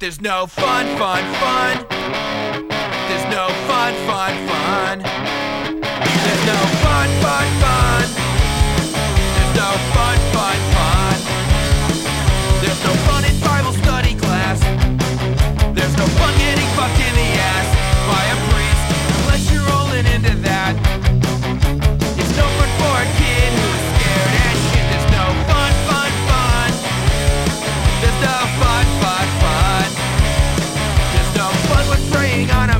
There's no fun, fun, fun. There's no fun, fun, fun. sing on a